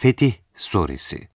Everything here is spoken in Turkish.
Fetih Suresi.